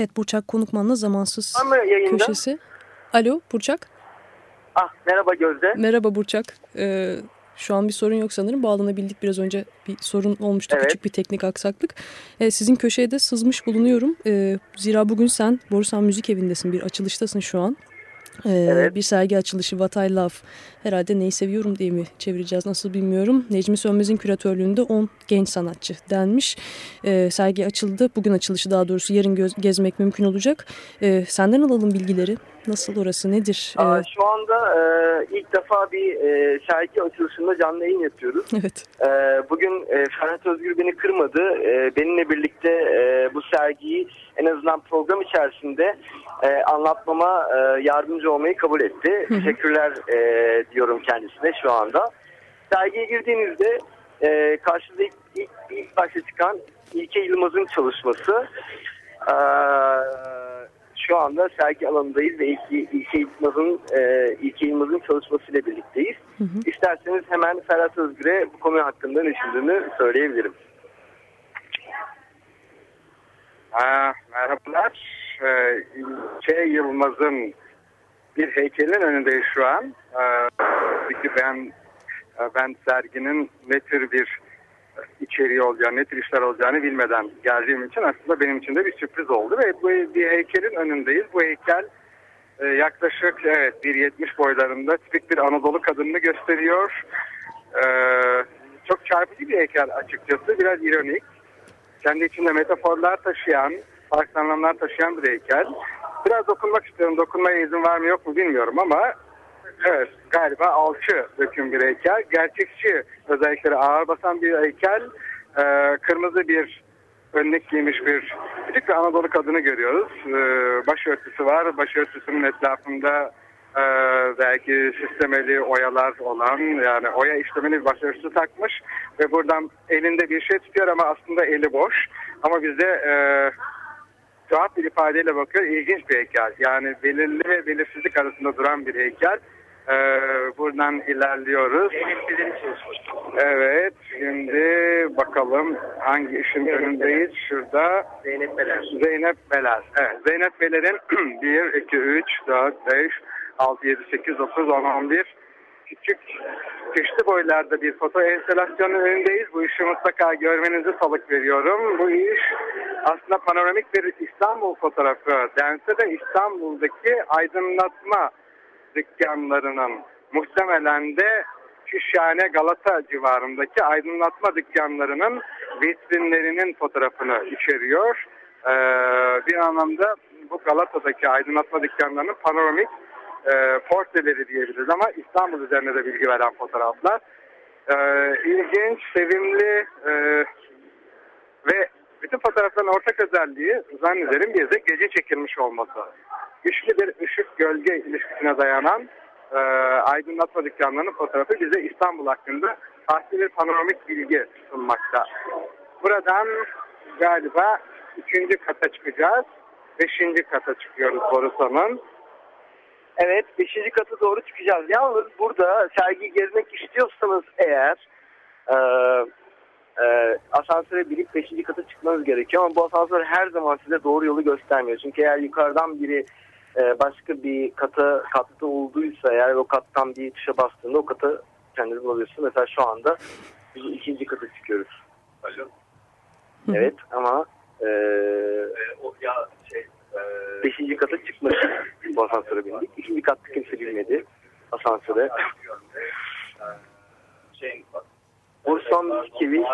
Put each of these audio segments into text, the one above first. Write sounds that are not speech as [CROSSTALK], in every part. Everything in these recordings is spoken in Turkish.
Evet Burçak Konukman'la zamansız köşesi. Alo Burçak. Ah merhaba Gözde. Merhaba Burçak. Ee, şu an bir sorun yok sanırım. Bağlanabildik biraz önce bir sorun olmuştu. Evet. Küçük bir teknik aksaklık. Ee, sizin köşeye de sızmış bulunuyorum. Ee, zira bugün sen Borusan Müzik Evi'ndesin. Bir açılıştasın şu an. Ee, evet. Bir sergi açılışı What I Love herhalde neyi seviyorum diye mi çevireceğiz nasıl bilmiyorum. Necmi Sönmez'in küratörlüğünde 10 genç sanatçı denmiş. Ee, sergi açıldı. Bugün açılışı daha doğrusu yarın gezmek mümkün olacak. Ee, senden alalım bilgileri. Nasıl orası nedir? Aa, şu anda e, ilk defa bir e, sergi açılışında canlı yayın yapıyoruz. Evet. E, bugün e, Ferhat Özgür beni kırmadı. E, benimle birlikte e, bu sergiyi en azından program içerisinde e, anlatmama e, yardımcı olmayı kabul etti. Teşekkürler e, diyorum kendisine şu anda. Sergiye girdiğinizde e, karşınızda ilk, ilk, ilk başta çıkan İlke Yılmaz'ın çalışması. E, şu anda sergi alanındayız ve İlke, İlke Yılmaz'ın e, İlke Yılmaz'ın çalışmasıyla birlikteyiz. Hı hı. İsterseniz hemen Ferhat Özgür'e bu konu hakkında ne düşündüğünü söyleyebilirim. Aa, merhabalar. Ee, İlke Yılmaz'ın bir heykelin önündeyiz şu an. Ee, ben e, ben serginin ne tür bir içeriği olacağını, ne tür işler olacağını bilmeden geldiğim için aslında benim için de bir sürpriz oldu ve bu bir heykelin önündeyiz. Bu heykel e, yaklaşık evet 1.70 boylarında tipik bir Anadolu kadınını gösteriyor. Ee, çok çarpıcı bir heykel açıkçası, biraz ironik. Kendi içinde metaforlar taşıyan, farklı anlamlar taşıyan bir heykel. Biraz dokunmak istiyorum. Dokunmaya izin var mı yok mu bilmiyorum ama evet galiba alçı döküm bir heykel. Gerçekçi özellikleri ağır basan bir heykel. Ee, kırmızı bir önlük giymiş bir küçük bir Anadolu kadını görüyoruz. Ee, başörtüsü var. Başörtüsünün etrafında e, belki sistemeli oyalar olan yani oya işlemeli bir başörtüsü takmış ve buradan elinde bir şey tutuyor ama aslında eli boş. Ama bizde e, tuhaf bir ifadeyle bakıyor. İlginç bir heykel. Yani belirli ve belirsizlik arasında duran bir heykel. Ee, buradan ilerliyoruz. Evet. Şimdi bakalım hangi işin önündeyiz. Şurada Zeynep Beler. Zeynep Beler. Evet. Zeynep Beler'in 1, 2, 3, 4, 5, 6, 7, 8, 9, 10, 11 küçük çeşitli boylarda bir foto enstalasyonun önündeyiz. Bu işi mutlaka görmenizi salık veriyorum. Bu iş aslında panoramik bir İstanbul fotoğrafı dense de İstanbul'daki aydınlatma dükkanlarının muhtemelen de Şişhane Galata civarındaki aydınlatma dükkanlarının vitrinlerinin fotoğrafını içeriyor. Ee, bir anlamda bu Galata'daki aydınlatma dükkanlarının panoramik e, portreleri diyebiliriz ama İstanbul üzerine de bilgi veren fotoğraflar. E, ilginç, sevimli e, ve bütün fotoğrafların ortak özelliği zannederim bir de gece çekilmiş olması. Güçlü bir ışık gölge ilişkisine dayanan e, aydınlatma dükkanlarının fotoğrafı bize İstanbul hakkında farklı bir panoramik bilgi sunmakta. Buradan galiba üçüncü kata çıkacağız. Beşinci kata çıkıyoruz Borusan'ın. Evet 5. katı doğru çıkacağız. Yalnız burada sergi gezmek istiyorsanız eğer e, e, asansöre binip 5. kata çıkmanız gerekiyor. Ama bu asansör her zaman size doğru yolu göstermiyor. Çünkü eğer yukarıdan biri e, başka bir kata katta olduysa eğer o kattan bir tuşa bastığında o kata kendiniz bulabiliyorsunuz. Mesela şu anda biz ikinci kata çıkıyoruz. Alo. Evet ama e, e, o ya Beşinci kata çıkmak bu asansöre bindik. İkinci katta kimse bilmedi asansöre. Bursa Müzik Evi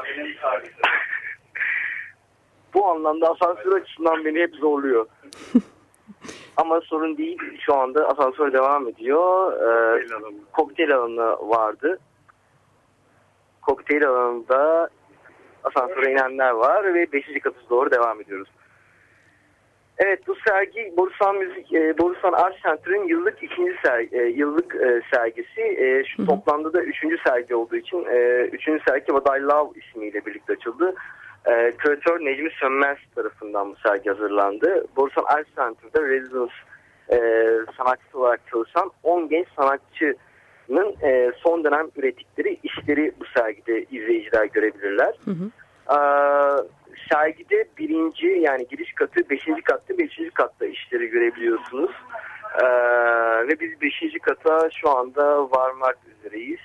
bu anlamda asansör açısından beni hep zorluyor. [LAUGHS] Ama sorun değil. Şu anda asansör devam ediyor. Ee, kokteyl alanı vardı. Kokteyl alanında asansöre inenler var ve 5. katı doğru devam ediyoruz. Evet bu sergi Borusan Müzik e, Borusan Art Center'ın yıllık ikinci sergi, e, yıllık e, sergisi. E, şu Hı toplamda da üçüncü sergi olduğu için e, üçüncü sergi What I Love ismiyle birlikte açıldı. E, küratör Necmi Sönmez tarafından bu sergi hazırlandı. Borusan Art Center'da Residence e, sanatçısı olarak çalışan 10 genç sanatçının e, son dönem ürettikleri işleri bu sergide izleyiciler görebilirler. Hı hı. Ee, sergide birinci yani giriş katı, beşinci katta, beşinci katta işleri görebiliyorsunuz. Ee, ve biz beşinci kata şu anda varmak üzereyiz.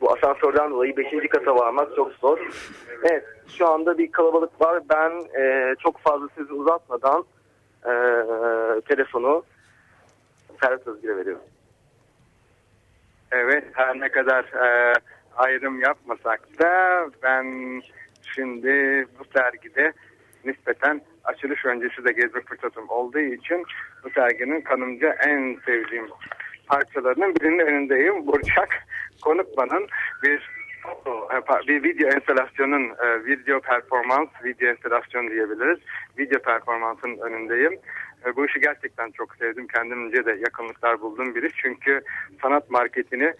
Bu asansörden dolayı beşinci kata varmak çok zor. Evet şu anda bir kalabalık var. Ben e, çok fazla sözü uzatmadan e, telefonu Ferhat Özgür'e veriyorum. Evet her ne kadar e, ayrım yapmasak da ben şimdi bu sergide nispeten açılış öncesi de gezme fırsatım olduğu için bu serginin kanımca en sevdiğim parçalarının birinin önündeyim. Burçak Konukman'ın bir bir video enstalasyonun e, video performans, video enstalasyon diyebiliriz. Video performansın önündeyim. E, Bu işi gerçekten çok sevdim. Kendimce de yakınlıklar buldum biri. Çünkü sanat marketini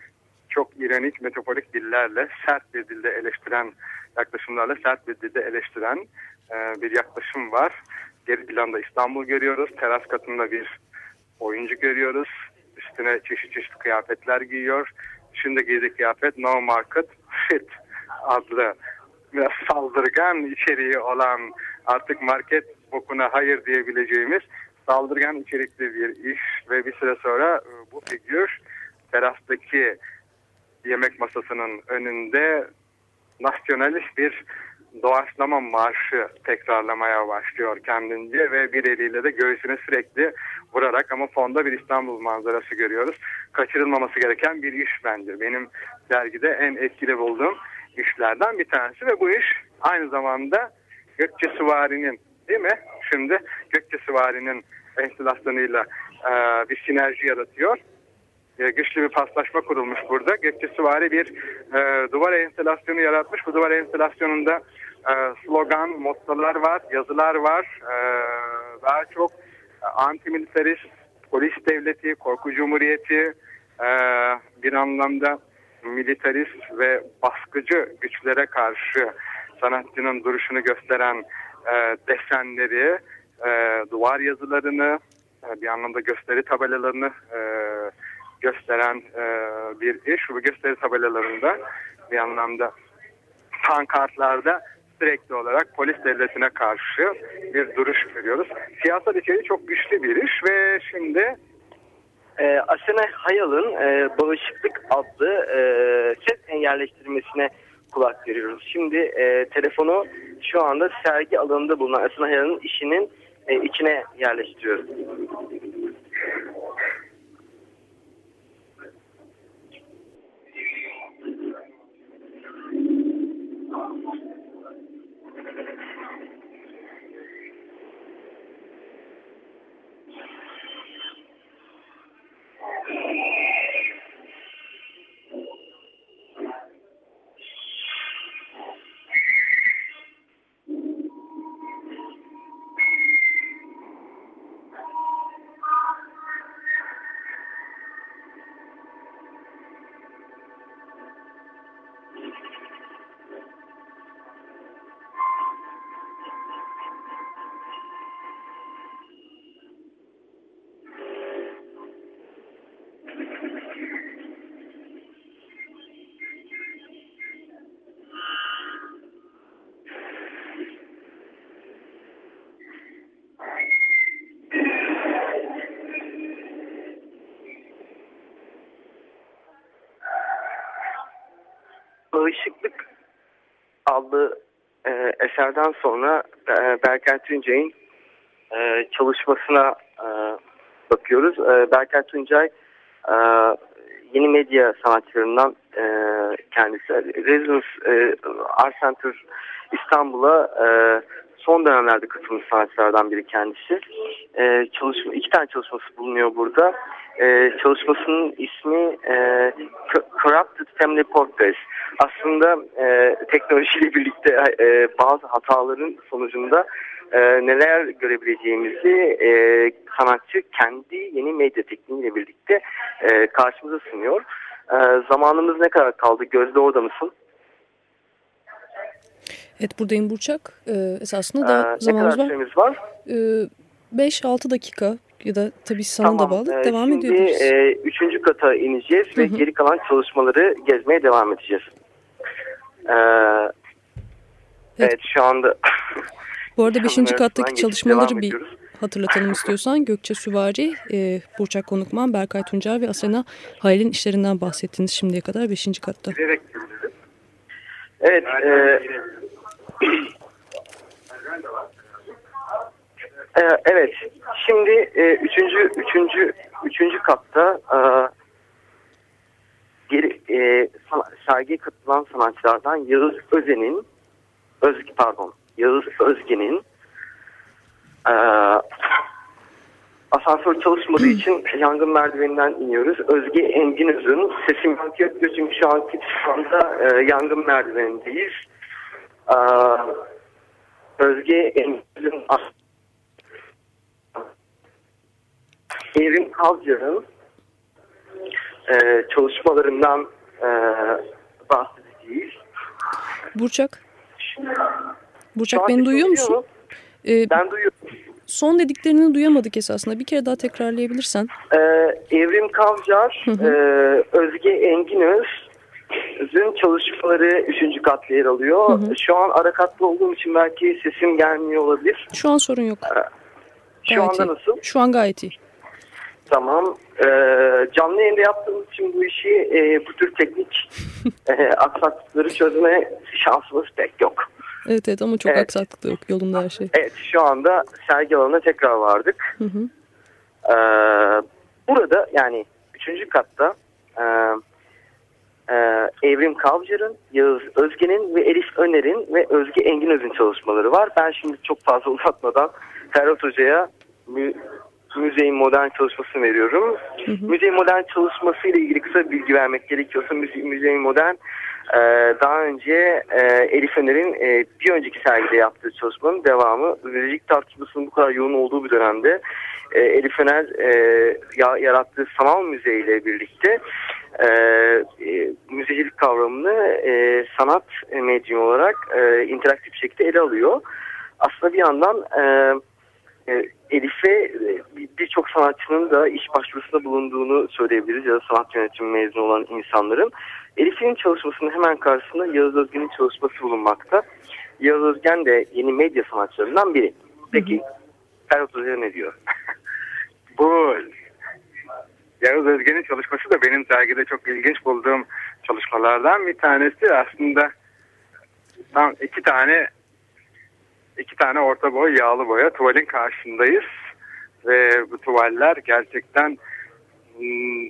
çok ironik, metaforik dillerle, sert bir dilde eleştiren yaklaşımlarla sert bir dilde eleştiren e, bir yaklaşım var. Geri planda İstanbul görüyoruz. Teras katında bir oyuncu görüyoruz. Üstüne çeşit çeşit kıyafetler giyiyor. Şimdi giydiği kıyafet No Market Fit adlı biraz saldırgan içeriği olan artık market bokuna hayır diyebileceğimiz saldırgan içerikli bir iş ve bir süre sonra e, bu figür terastaki yemek masasının önünde nasyonalist bir doğaçlama marşı tekrarlamaya başlıyor kendince ve bir eliyle de göğsüne sürekli vurarak ama fonda bir İstanbul manzarası görüyoruz. Kaçırılmaması gereken bir iş bence. Benim dergide en etkili bulduğum işlerden bir tanesi ve bu iş aynı zamanda Gökçe Süvari'nin değil mi? Şimdi Gökçe Süvari'nin enstalasyonuyla e, bir sinerji yaratıyor. E, güçlü bir paslaşma kurulmuş burada. Gökçe Süvari bir e, duvar enstalasyonu yaratmış. Bu duvar enstalasyonunda e, slogan, mottolar var, yazılar var. E, daha çok e, antimilitarist, polis devleti, korku cumhuriyeti, e, bir anlamda militarist ve baskıcı güçlere karşı sanatçının duruşunu gösteren e, desenleri, e, duvar yazılarını, e, bir anlamda gösteri tabelalarını e, gösteren e, bir iş. Bu gösteri tabelalarında bir anlamda pankartlarda sürekli olarak polis devletine karşı bir duruş görüyoruz. Siyasal içeriği çok güçlü bir iş ve şimdi e, Asena Hayal'ın e, Bağışıklık adlı e, ses engelleştirmesine kulak veriyoruz. Şimdi e, telefonu şu anda sergi alanında bulunan Asena Hayal'ın işinin e, içine yerleştiriyoruz. Bağışıklık adlı e, eserden sonra e, Berkay Tuncay'ın e, çalışmasına e, bakıyoruz. E, Berkay Tuncay e, yeni medya sanatçılarından e, kendisi. Residence e, Art Center İstanbul'a e, son dönemlerde katılmış sanatçılardan biri kendisi. E, çalışma, iki tane çalışması bulunuyor burada. E, çalışmasının ismi e, Corrupted Family Portraits. Aslında e, teknolojiyle [LAUGHS] birlikte e, bazı hataların sonucunda e, neler görebileceğimizi e, sanatçı kendi yeni medya tekniğiyle birlikte e, karşımıza sunuyor. E, zamanımız ne kadar kaldı? Gözde orada mısın? Evet buradayım Burçak. Ee, esasında da Ee, zamanımız ne var. kadar süremiz var? Ee, 5-6 dakika ya da tabii sana Tamam. da bağlı. Ee, Devam şimdi, ediyoruz. e, üçüncü kata ineceğiz ve Hı hı. geri kalan çalışmaları gezmeye devam edeceğiz. Ee, evet. şu anda Bu arada [LAUGHS] 5. Çalışmaları kattaki çalışmaları bir ediyoruz. hatırlatalım istiyorsan. Gökçe Süvari, e, Burçak Konukman, Berkay Tuncer ve Asena Hayal'in işlerinden bahsettiniz şimdiye kadar 5. katta. Evet. E, e, evet. Şimdi e, üçüncü, üçüncü, üçüncü katta e, geri, e, sana, katılan sanatçılardan Yağız Özen'in Özge, pardon Yağız Özge'nin e, asansör çalışmadığı için yangın merdiveninden iniyoruz. Özge Enginöz'ün sesim yankı gözüm şu anki şu anda e, yangın merdivenindeyiz. E, Özge Enginöz'ün Evrim Kavcı'nın e, çalışmalarından e, bahsedeceğiz. Burçak, Burçak an beni duyuyor musun? mu? Ee, Ben duyuyorum. son dediklerini duyamadık esasında. Bir kere daha tekrarlayabilirsen. Ee, Evrim Kavcar, Hı hı. e, Özge Enginöz Zün çalışmaları 3. katta yer alıyor. Hı hı. Şu an ara katta olduğum için belki sesim gelmiyor olabilir. Şu an sorun yok. Şu Gayet anda iyi. nasıl? Şu an gayet iyi. Tamam. Ee, canlı yayında yaptığımız için bu işi e, bu tür teknik [LAUGHS] e, aksaklıkları çözme şansımız pek yok. Evet evet ama çok Evet. aksaklık yok. Yolunda her şey. Evet şu anda sergi alanına tekrar vardık. Hı hı. Ee, burada yani üçüncü katta e, e, Evrim Kavcar'ın, Yağız Özge'nin ve Elif Öner'in ve Özge Enginöz'ün çalışmaları var. Ben şimdi çok fazla [LAUGHS] uzatmadan Ferhat Hoca'ya müzeyin modern çalışmasını veriyorum. Müzeyin modern çalışması ile ilgili kısa bir bilgi vermek gerekiyorsa müze, müzeyin modern e, daha önce e, Elif Öner'in e, bir önceki sergide yaptığı çalışmanın devamı müzecilik tartışmasının bu kadar yoğun olduğu bir dönemde e, Elif Öner e, ya, yarattığı sanal müze ile birlikte e, e, müzecilik kavramını e, sanat medyum olarak e, interaktif şekilde ele alıyor. Aslında bir yandan e, Elif'e e, bir- birçok sanatçının da iş başvurusunda bulunduğunu söyleyebiliriz ya da sanat yönetimi mezunu olan insanların. Elif'in çalışmasının hemen karşısında Yağız Özgen'in çalışması bulunmakta. Yağız Özgen de yeni medya sanatçılarından biri. Peki Ferhat Hoca ne diyor? [LAUGHS] Bu Yağız Özge'nin çalışması da benim sergide çok ilginç bulduğum çalışmalardan bir tanesi. Aslında tam iki tane iki tane orta boy yağlı boya tuvalin karşısındayız. Ve bu tuvaller gerçekten hmm,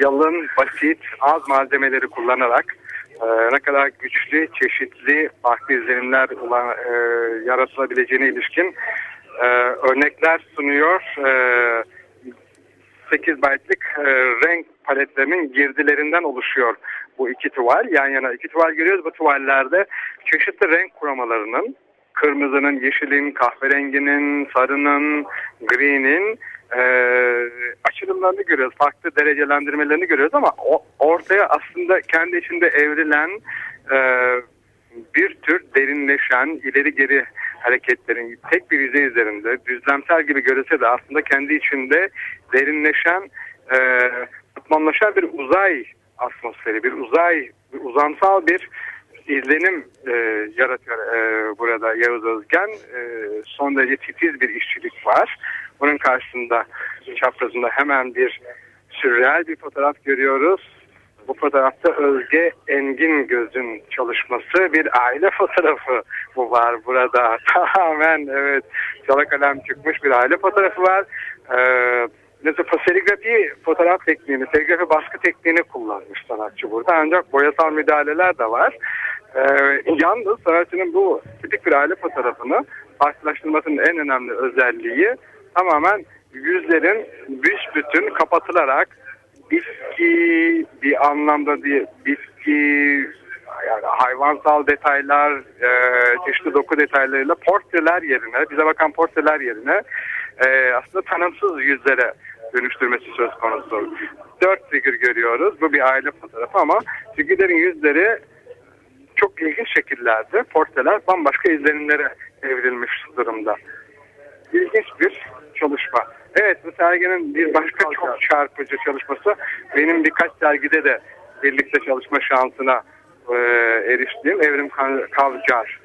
yalın, basit, az malzemeleri kullanarak e, ne kadar güçlü, çeşitli, farklı izlenimler olan, e, yaratılabileceğine ilişkin e, örnekler sunuyor. E, 8 byte'lık e, renk paletlerinin girdilerinden oluşuyor bu iki tuval. Yan yana iki tuval görüyoruz. Bu tuvallerde çeşitli renk kuramalarının kırmızının, yeşilin, kahverenginin, sarının, gri'nin e, açılımlarını görüyoruz. Farklı derecelendirmelerini görüyoruz ama o, ortaya aslında kendi içinde evrilen e, bir tür derinleşen, ileri geri hareketlerin tek bir yüzey üzerinde düzlemsel gibi görülse de aslında kendi içinde derinleşen, e, bir uzay atmosferi, bir uzay, bir uzamsal bir izlenim e, yaratıyor e, burada Yavuz Özgen. E, son derece titiz bir işçilik var. Bunun karşısında çaprazında hemen bir sürreal bir fotoğraf görüyoruz. Bu fotoğrafta Özge Engin Göz'ün çalışması bir aile [LAUGHS] fotoğrafı bu var burada. [LAUGHS] Tamamen evet çala kalem çıkmış bir aile fotoğrafı var. Ee, mesela serigrafi fotoğraf tekniğini, serigrafi baskı tekniğini kullanmış sanatçı burada. Ancak boyasal müdahaleler de var. Ee, yalnız sanatçının bu tipik bir aile fotoğrafını farklılaştırmasının en önemli özelliği tamamen yüzlerin büsbütün kapatılarak bitki bir anlamda bir bitki yani hayvansal detaylar, e, çeşitli doku detaylarıyla portreler yerine, bize bakan portreler yerine e, aslında tanımsız yüzlere dönüştürmesi söz konusu. Dört figür görüyoruz. Bu bir aile fotoğrafı ama figürlerin yüzleri çok ilginç şekillerde portreler bambaşka izlenimlere evrilmiş durumda. İlginç bir çalışma. Evet bu serginin bir başka çok çarpıcı çalışması benim birkaç sergide de birlikte çalışma şansına e, eriştiğim Evrim Kavcar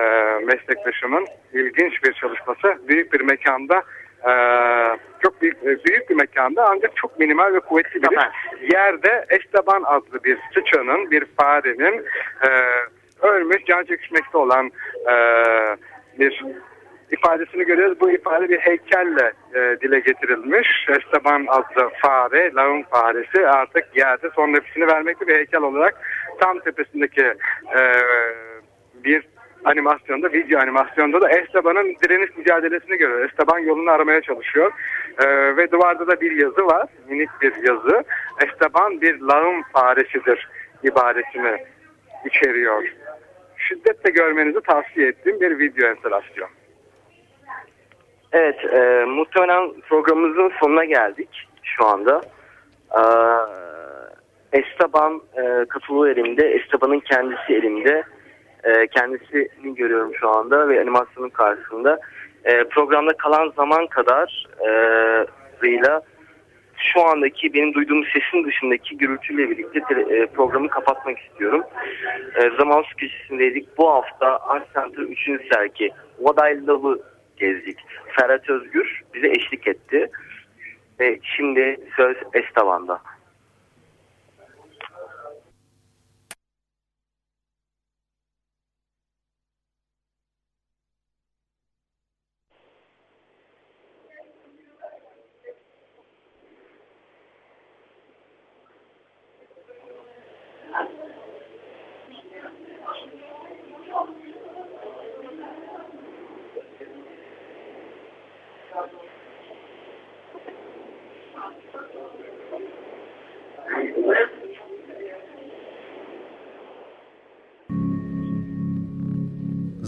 e, meslektaşımın ilginç bir çalışması. Büyük bir mekanda e, büyük, e, büyük bir mekanda ancak çok minimal ve kuvvetli bir yerde Esteban adlı bir sıçanın, bir farenin e, ölmüş, can çekişmekte olan e, bir ifadesini görüyoruz. Bu ifade bir heykelle e, dile getirilmiş. Esteban adlı fare, lağım faresi artık yerde son nefesini vermekte bir heykel olarak tam tepesindeki e, bir animasyonda, video animasyonda da Esteban'ın direniş mücadelesini görüyor. Esteban yolunu aramaya çalışıyor. E, ve duvarda da bir yazı var, minik bir yazı. Esteban bir lağım faresidir ibaresini içeriyor. Şiddetle görmenizi tavsiye ettiğim bir video enstalasyon. Evet, e, muhtemelen programımızın sonuna geldik şu anda. E, Esteban e, katılığı elimde, Esteban'ın kendisi elimde. E, kendisini görüyorum şu anda ve animasyonun karşısında. E, programda kalan zaman kadar e, şu andaki benim duyduğum sesin dışındaki gürültüyle birlikte e, programı kapatmak istiyorum. E, zaman köşesindeydik. Bu hafta Art Center 3. sergi What I Love'ı gezdik. Ferhat Özgür bize eşlik etti. Ve şimdi söz Estavan'da.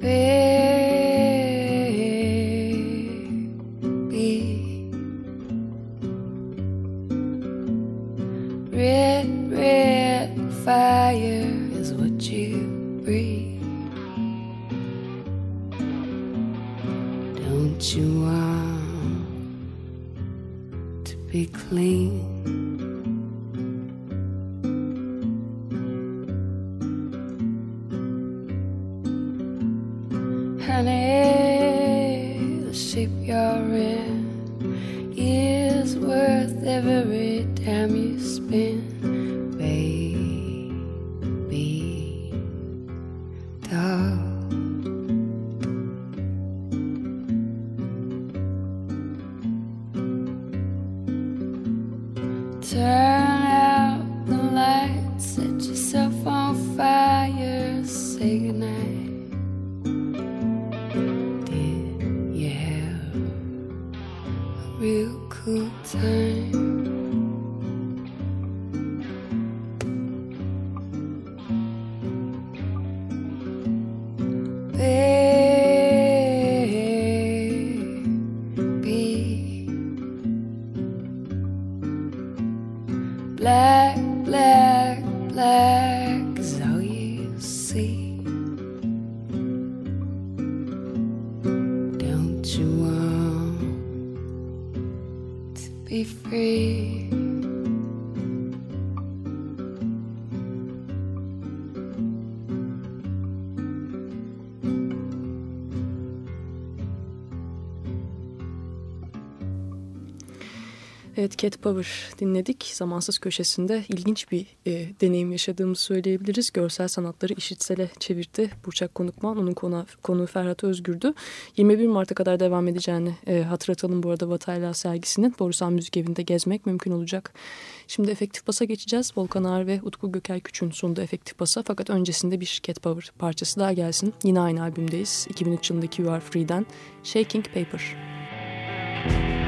Baby. turn be free? Evet Cat Power dinledik. Zamansız köşesinde ilginç bir e, deneyim yaşadığımızı söyleyebiliriz. Görsel sanatları işitsele çevirdi. Burçak Konukman, onun konu, konuğu Ferhat Özgür'dü. 21 Mart'a kadar devam edeceğini e, hatırlatalım bu arada Vatayla sergisinin. Borusan Müzik Evi'nde gezmek mümkün olacak. Şimdi Efektif Bas'a geçeceğiz. Volkan Ağar ve Utku Göker Küç'ün sonunda Efektif Bas'a. Fakat öncesinde bir Cat Power parçası daha gelsin. Yine aynı albümdeyiz. 2003 yılındaki You Are Free'den Shaking Paper. Müzik